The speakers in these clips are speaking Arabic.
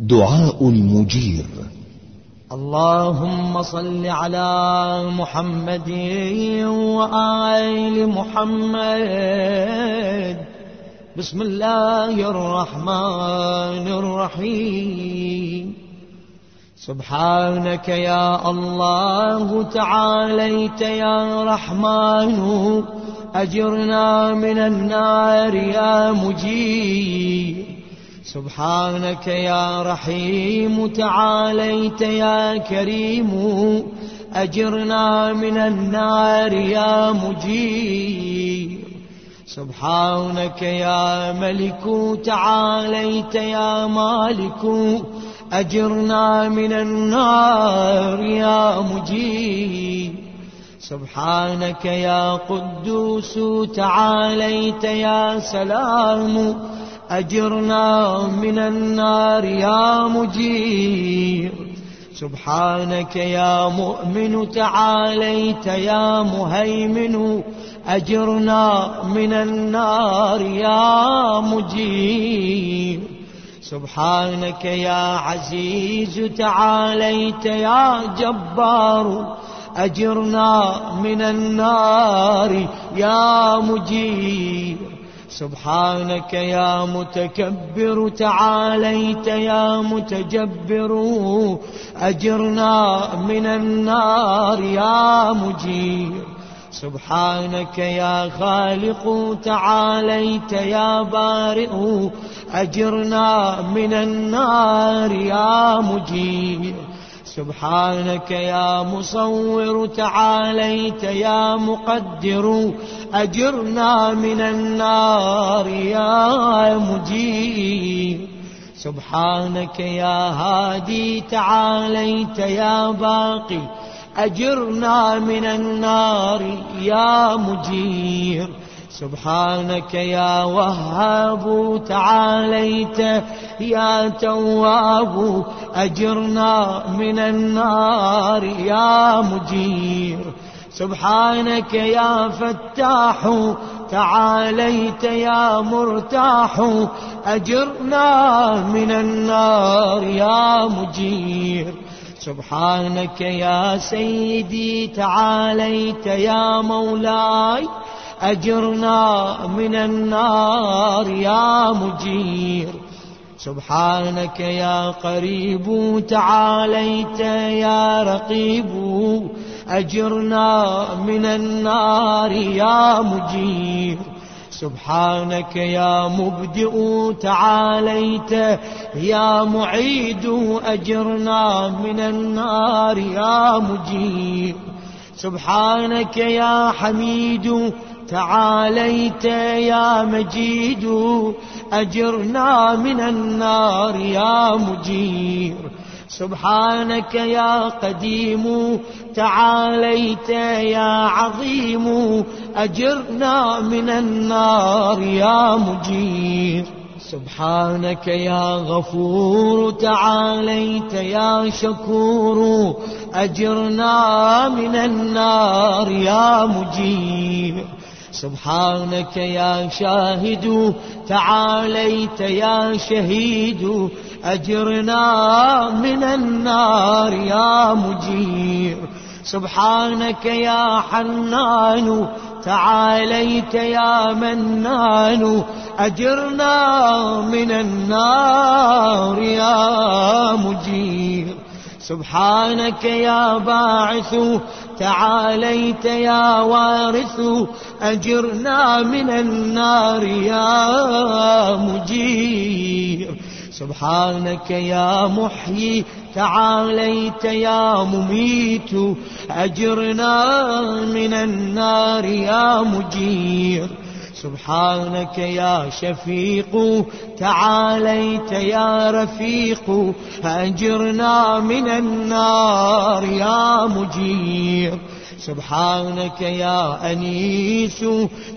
دعاء المجير. اللهم صل على محمد وآل محمد. بسم الله الرحمن الرحيم. سبحانك يا الله تعاليت يا رحمن. أجرنا من النار يا مجيب. سبحانك يا رحيم تعاليت يا كريم أجرنا من النار يا مجير. سبحانك يا ملك تعاليت يا مالك أجرنا من النار يا مجير. سبحانك يا قدوس تعاليت يا سلام أجرنا من النار يا مجير. سبحانك يا مؤمن تعاليت يا مهيمن. أجرنا من النار يا مجير. سبحانك يا عزيز تعاليت يا جبار. أجرنا من النار يا مجير. سبحانك يا متكبر تعاليت يا متجبر. أجرنا من النار يا مجير. سبحانك يا خالق تعاليت يا بارئ. أجرنا من النار يا مجير. سبحانك يا مصور تعاليت يا مقدر. أجرنا من النار يا مجيب. سبحانك يا هادي تعاليت يا باقي. أجرنا من النار يا مجير. سبحانك يا وهاب تعاليت يا تواب أجرنا من النار يا مجير. سبحانك يا فتاح تعاليت يا مرتاح أجرنا من النار يا مجير. سبحانك يا سيدي تعاليت يا مولاي أجرنا من النار يا مجير. سبحانك يا قريب تعاليت يا رقيب. أجرنا من النار يا مجير. سبحانك يا مبدئ تعاليت يا معيد. أجرنا من النار يا مجير. سبحانك يا حميد تعاليت يا مجيد أجرنا من النار يا مجير. سبحانك يا قديم تعاليت يا عظيم أجرنا من النار يا مجير. سبحانك يا غفور تعاليت يا شكور أجرنا من النار يا مجير. سبحانك يا شاهد تعاليت يا شهيد أجرنا من النار يا مجير. سبحانك يا حنان تعاليت يا منان أجرنا من النار يا مجير. سبحانك يا باعث تعاليت يا وارث أجرنا من النار يا مجير. سبحانك يا محيي تعاليت يا مميت أجرنا من النار يا مجير. سبحانك يا شفيق تعاليت يا رفيق أجرنا من النار يا مجير. سبحانك يا أنيس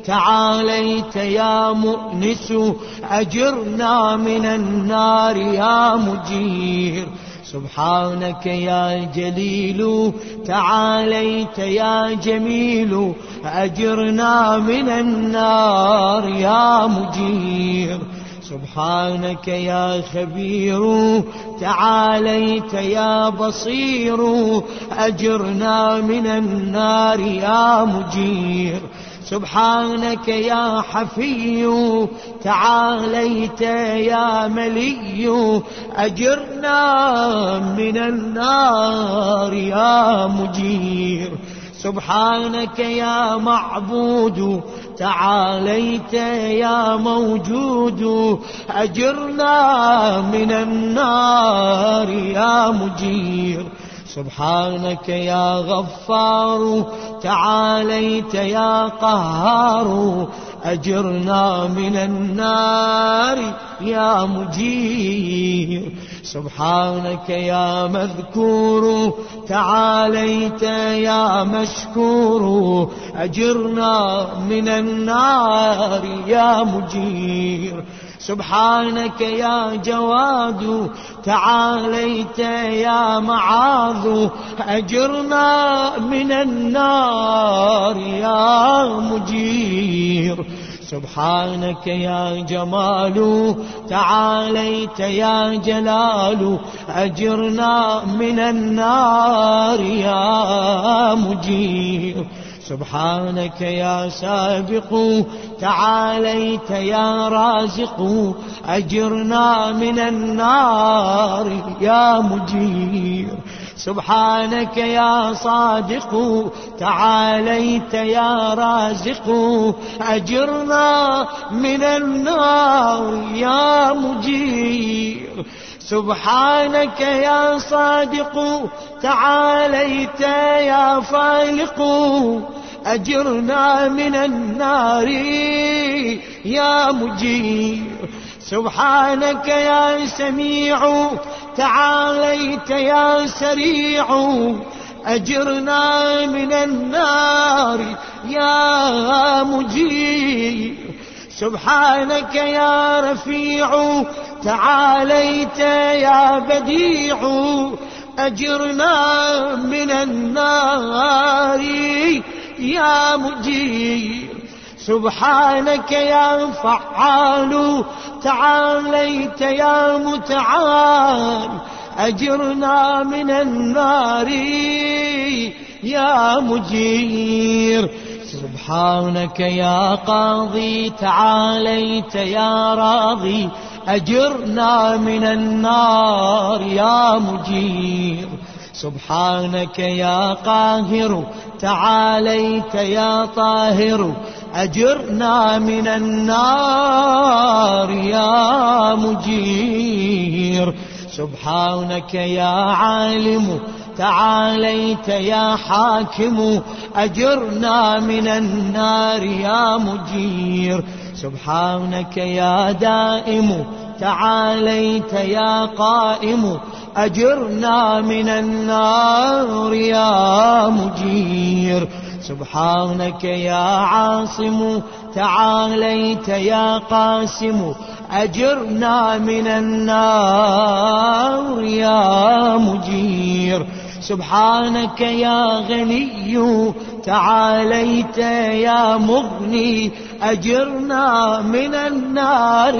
تعاليت يا مؤنس أجرنا من النار يا مجير. سبحانك يا جليل تعاليت يا جميل أجرنا من النار يا مجير. سبحانك يا خبير تعاليت يا بصير أجرنا من النار يا مجير. سبحانك يا حفي تعاليت يا ملي أجرنا من النار يا مجير. سبحانك يا معبود تعاليت يا موجود أجرنا من النار يا مجير. سبحانك يا غفار تعاليت يا قهار أجرنا من النار يا مجير. سبحانك يا مذكور تعاليت يا مشكور أجرنا من النار يا مجير. سبحانك يا جواد تعاليت يا معاذ أجرنا من النار يا مجير. سبحانك يا جمال تعاليت يا جلال أجرنا من النار يا مجير. سبحانك يا سابق تعاليت يا رازق أجرنا من النار يا مجير. سبحانك يا صادق تعاليت يا رازق أجرنا من النار يا مجير. سبحانك يا صادق تعاليت يا فالق أجرنا من النار. يا مجير سبحانك يا سميع تعاليت يا سريع. أجرنا من النار. يا مجير سبحانك يا رفيع تعاليت يا بديع. أجرنا من النار. يا مجير سبحانك يا فعال تعاليت يا متعال أجرنا من النار. يا مجير سبحانك يا قاضي تعاليت يا راضي أجرنا من النار. يا مجير سبحانك يا قاهر تعاليت يا طاهر أجرنا من النار يا مجير. سبحانك يا عالم تعاليت يا حاكم أجرنا من النار يا مجير. سبحانك يا دائم تعاليت يا قائم أجرنا من النار يا مجير. سبحانك يا عاصم تعاليت يا قاسم أجرنا من النار يا مجير. سبحانك يا غني تعاليت يا مغني أجرنا من النار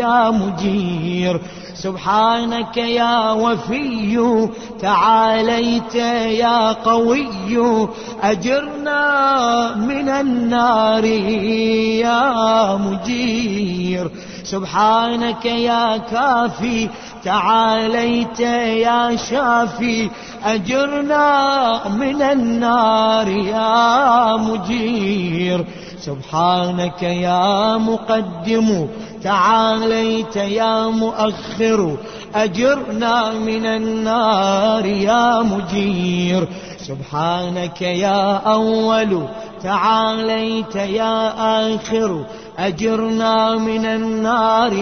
يا مجير. سبحانك يا وفي تعاليت يا قوي أجرنا من النار يا مجير. سبحانك يا كافي تعاليت يا شافي أجرنا من النار يا مجير. سبحانك يا مقدم تعاليت يا مؤخر أجرنا من النار يا مجير. سبحانك يا أول تعاليت يا آخر أجرنا من النار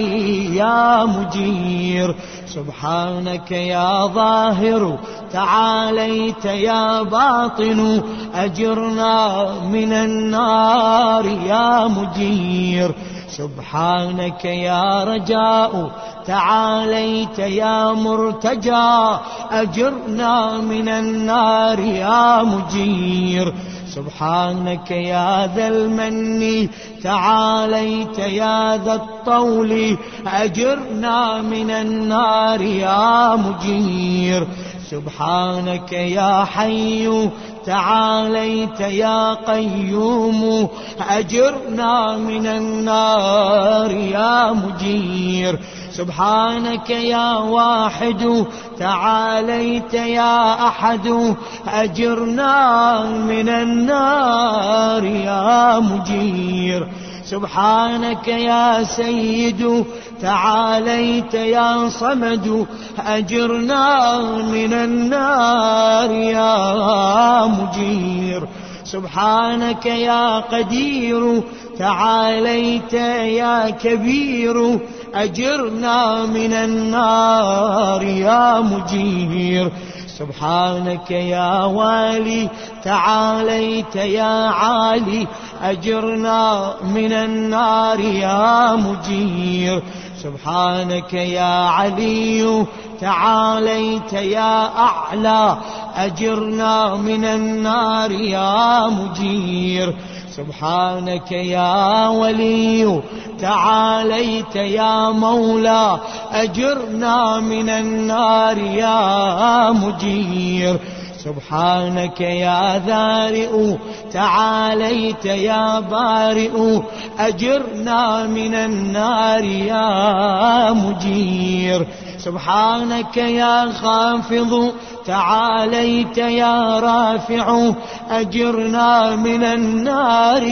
يا مجير. سبحانك يا ظاهر تعاليت يا باطن أجرنا من النار يا مجير. سبحانك يا رجاء تعاليت يا مرتجى أجرنا من النار يا مجير. سبحانك يا ذا المن تعاليت يا ذا الطول أجرنا من النار يا مجير. سبحانك يا حي تعاليت يا قيوم أجرنا من النار يا مجير. سبحانك يا واحد تعاليت يا أحد أجرنا من النار يا مجير. سبحانك يا سيد تعاليت يا صمد أجرنا من النار يا مجير. سبحانك يا قدير تعاليت يا كبير أجرنا من النار يا مجير. سبحانك يا والي تعاليت يا عالي أجرنا من النار يا مجير. سبحانك يا علي تعاليت يا أعلى أجرنا من النار يا مجير. سبحانك يا ولي تعاليت يا مولى أجرنا من النار يا مجير. سبحانك يا ذارئ تعاليت يا بارئ أجرنا من النار يا مجير. سبحانك يا خافض تعاليت يا رافع أجرنا من النار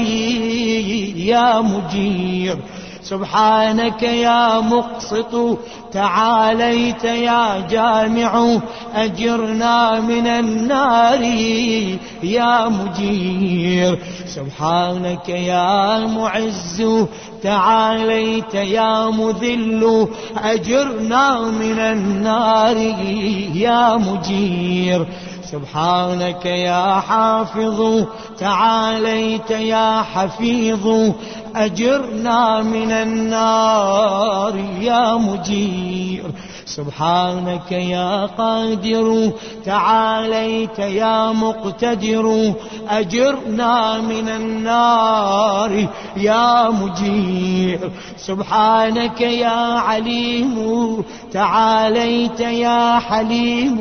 يا مجير سبحانك يا مقسط تعاليت يا جامع أجرنا من النار يا مجير. سبحانك يا معز تعاليت يا مذل أجرنا من النار يا مجير. سبحانك يا حافظ تعاليت يا حفيظ أجرنا من النار يا مجير. سبحانك يا قادر تعاليت يا مقتدر. أجرنا من النار يا مجير. سبحانك يا عليم تعاليت يا حليم.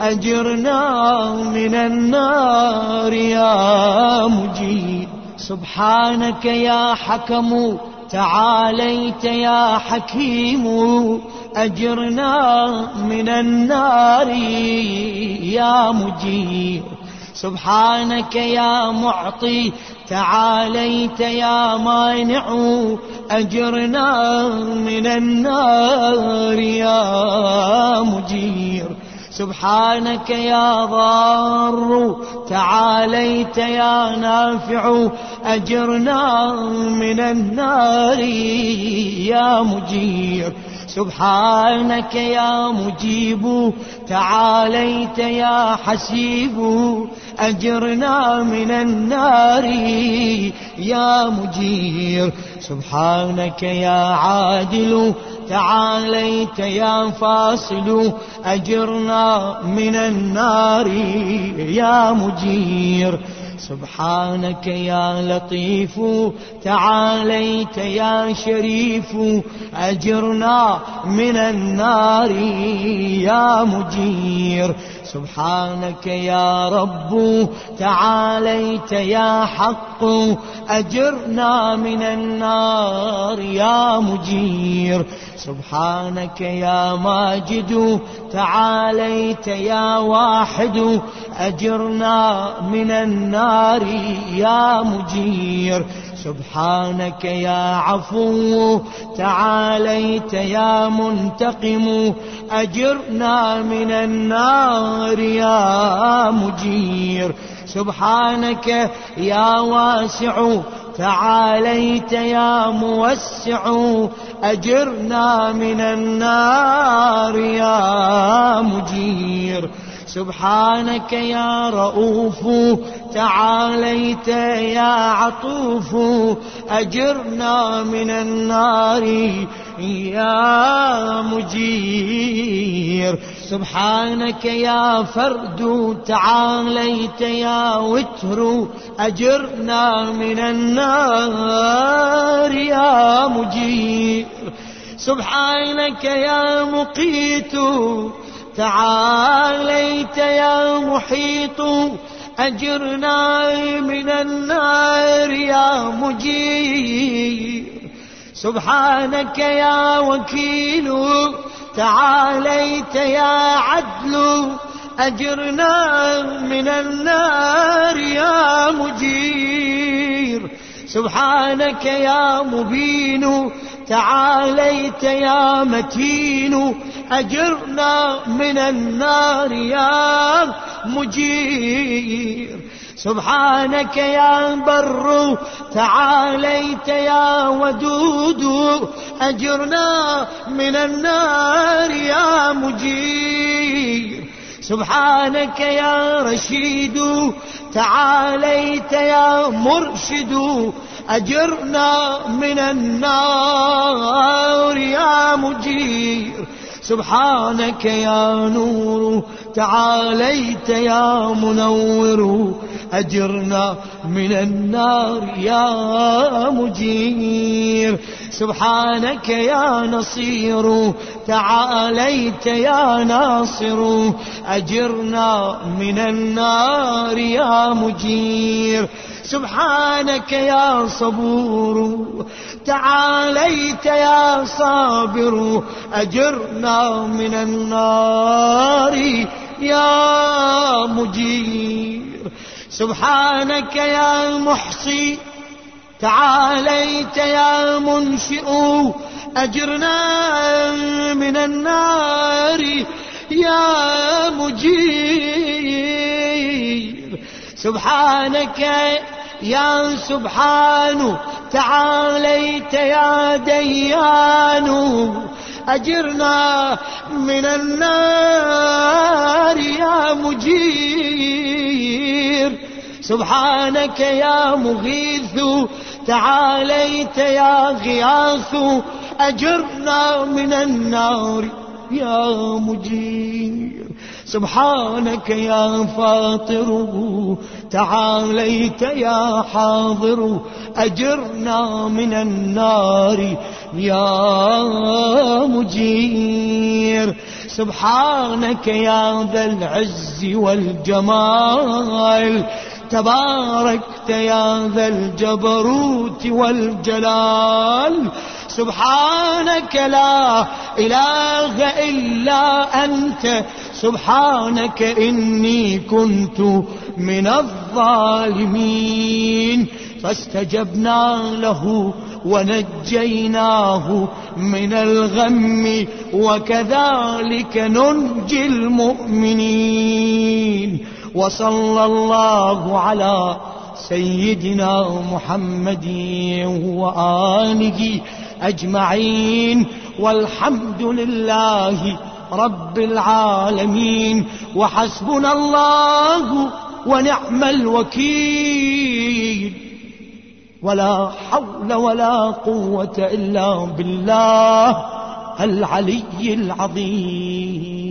أجرنا من النار يا مجير. سبحانك يا حكم تعاليت يا حكيم أجرنا من النار يا مجير سبحانك يا معطي تعاليت يا مانع أجرنا من النار يا مجير سبحانك يا ضار تعاليت يا نافع أجرنا من النار يا مجير سبحانك يا مجيب تعاليت يا حسيب أجرنا من النار يا مجير سبحانك يا عادل تعاليت يا فاصل أجرنا من النار يا مجير سبحانك يا لطيف تعاليت يا شريف أجرنا من النار يا مجير. سبحانك يا رب تعاليت يا حق أجرنا من النار يا مجير. سبحانك يا ماجد تعاليت يا واحد أجرنا من النار يا مجير. سبحانك يا عفو تعاليت يا منتقم أجرنا من النار يا مجير. سبحانك يا واسع تعاليت يا موسع أجرنا من النار يا مجير. سبحانك يا رؤوف تعاليت يا عطوف أجرنا من النار يا مجير. سبحانك يا فرد تعاليت يا وتر أجرنا من النار يا مجير. سبحانك يا مقيت تعاليت يا محيط أجرنا من النار يا مجير سبحانك يا وكيل تعاليت يا عدل. أجرنا من النار يا مجير. سبحانك يا مبين تعاليت يا متين أجرنا من النار يا مجير. سبحانك يا بر تعاليت يا ودود أجرنا من النار يا مجير. سبحانك يا رشيد تعاليت يا مرشد أجرنا من النار يا مجير. سبحانك يا نور تعاليت يا منور. أجرنا من النار يا مجير. سبحانك يا نصير تعاليت يا ناصر أجرنا من النار يا مجير. سبحانك يا صبور تعاليت يا صابر أجرنا من النار يا مجير. سبحانك يا محصي تعاليت يا منشئ أجرنا من النار يا مجير سبحانك يا سبحان تعاليت يا ديان أجرنا من النار يا مجير سبحانك يا مغيث تعاليت يا غياث أجرنا من النار يا مجير. سبحانك يا فاطر تعاليت يا حاضر أجرنا من النار يا مجير. سبحانك يا ذا العز والجمال تباركت يا ذا الجبروت والجلال. سبحانك لا إله إلا أنت. سبحانك إني كنت من الظالمين. فاستجبنا له ونجيناه من الغم وكذلك ننجي المؤمنين. وصلى الله على سيدنا محمد وآله أجمعين والحمد لله رب العالمين وحسبنا الله ونعم الوكيل ولا حول ولا قوة إلا بالله العلي العظيم